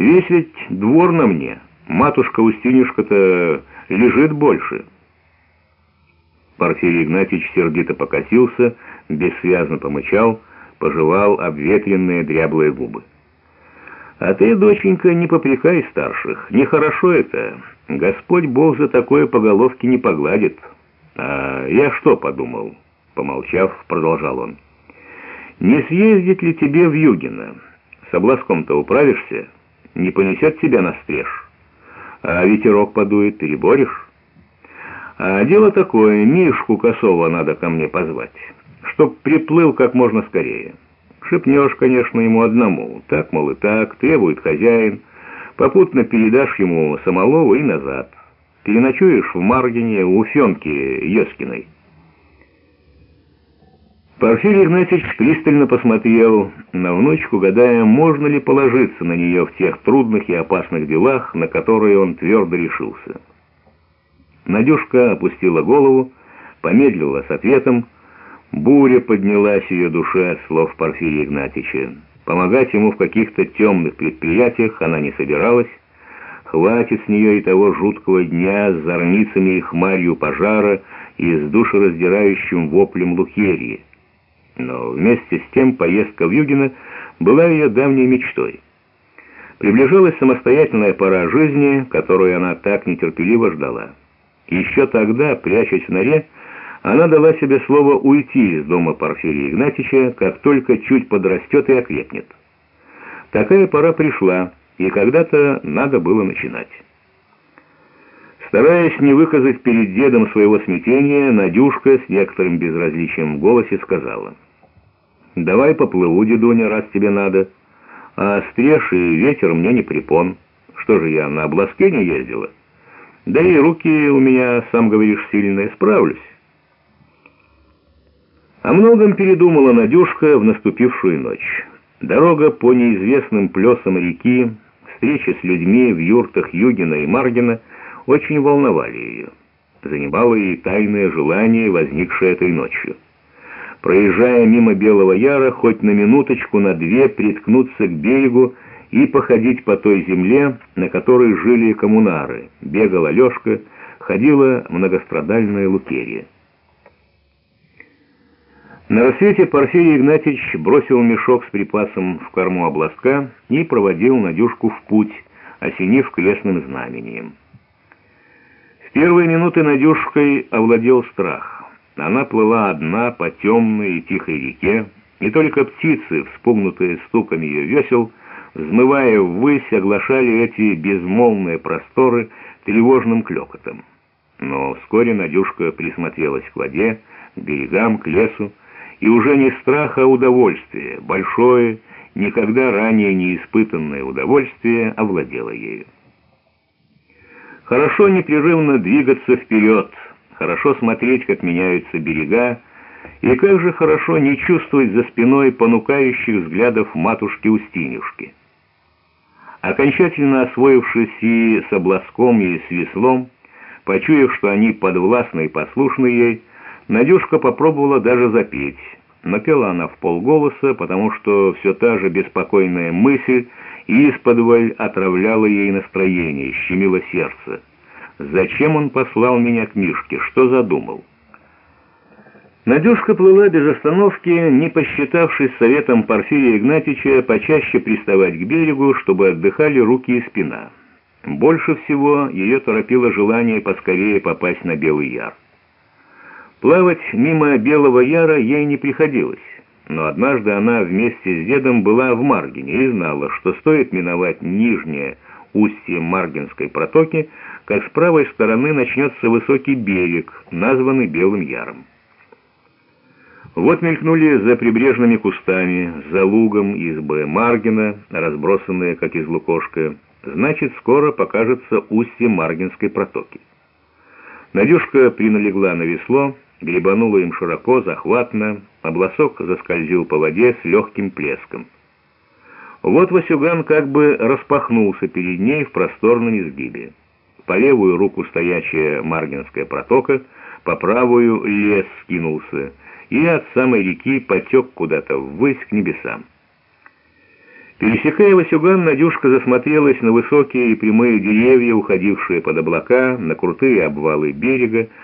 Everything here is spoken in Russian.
Весь ведь двор на мне, матушка-устинюшка-то лежит больше». Порфирий Игнатьевич сердито покосился, бессвязно помычал, пожевал обветренные дряблые губы. «А ты, доченька, не попрекай старших. Нехорошо это. Господь Бог за такое по головке не погладит. А я что подумал?» Помолчав, продолжал он. «Не съездить ли тебе в Югино? С обласком-то управишься? Не понесет тебя на стриж? А ветерок подует, переборешь?» А дело такое, Мишку Косова надо ко мне позвать, чтоб приплыл как можно скорее. Шепнешь, конечно, ему одному, так, мол, и так, требует хозяин. Попутно передашь ему Самолову и назад. Переночуешь в Маргине у Фенки Ескиной. Порфирий Игнатьевич пристально посмотрел на внучку, гадая, можно ли положиться на нее в тех трудных и опасных делах, на которые он твердо решился. Надюшка опустила голову, помедлила с ответом. Буря поднялась в ее душе от слов Порфирия Игнатьича. Помогать ему в каких-то темных предприятиях она не собиралась. Хватит с нее и того жуткого дня с зорницами и хмарью пожара и с душераздирающим воплем Лукерьи. Но вместе с тем поездка в Югино была ее давней мечтой. Приближалась самостоятельная пора жизни, которую она так нетерпеливо ждала. Еще тогда, прячась в норе, она дала себе слово уйти из дома Порфирия Игнатьича, как только чуть подрастет и окрепнет. Такая пора пришла, и когда-то надо было начинать. Стараясь не выказать перед дедом своего смятения, Надюшка с некоторым безразличием в голосе сказала, «Давай поплыву, дедуня, раз тебе надо, а стриж и ветер мне не препон. Что же я, на обласке не ездила?» Да и руки у меня, сам говоришь, сильные, справлюсь. О многом передумала Надюшка в наступившую ночь. Дорога по неизвестным плесам реки, встречи с людьми в юртах Югина и Маргина очень волновали ее. Занимало ей тайное желание, возникшее этой ночью. Проезжая мимо Белого Яра, хоть на минуточку, на две, приткнуться к берегу, и походить по той земле, на которой жили коммунары. Бегала Лешка, ходила многострадальная Лукерия. На рассвете Порфирий Игнатьевич бросил мешок с припасом в корму областка и проводил Надюшку в путь, осенив крестным знамением. В первые минуты Надюшкой овладел страх. Она плыла одна по темной и тихой реке, и только птицы, вспугнутые стуками ее весел, взмывая ввысь, оглашали эти безмолвные просторы тревожным клёкотом. Но вскоре Надюшка присмотрелась к воде, к берегам, к лесу, и уже не страх, а удовольствие, большое, никогда ранее не испытанное удовольствие овладело ею. Хорошо непрерывно двигаться вперед, хорошо смотреть, как меняются берега, и как же хорошо не чувствовать за спиной понукающих взглядов матушки Устинюшки. Окончательно освоившись и с обласком, и с веслом, почуяв, что они подвластны и послушны ей, Надюшка попробовала даже запеть. Но пела она в полголоса, потому что все та же беспокойная мысль исподволь отравляла ей настроение, щемила сердце. «Зачем он послал меня к Мишке? Что задумал?» Надюшка плыла без остановки, не посчитавшись советом Порфирия Игнатьича почаще приставать к берегу, чтобы отдыхали руки и спина. Больше всего ее торопило желание поскорее попасть на Белый Яр. Плавать мимо Белого Яра ей не приходилось, но однажды она вместе с дедом была в Маргине и знала, что стоит миновать нижнее устье Маргинской протоки, как с правой стороны начнется высокий берег, названный Белым Яром. Вот мелькнули за прибрежными кустами, за лугом избы Маргина, разбросанные, как из лукошка. Значит, скоро покажется устье Маргинской протоки. Надюшка приналегла на весло, гребанула им широко, захватно, обласок заскользил по воде с легким плеском. Вот Васюган как бы распахнулся перед ней в просторном изгибе. По левую руку стоящая Маргинская протока, по правую лес скинулся — и от самой реки потек куда-то ввысь к небесам. Пересекая Васюган, Надюшка засмотрелась на высокие и прямые деревья, уходившие под облака, на крутые обвалы берега,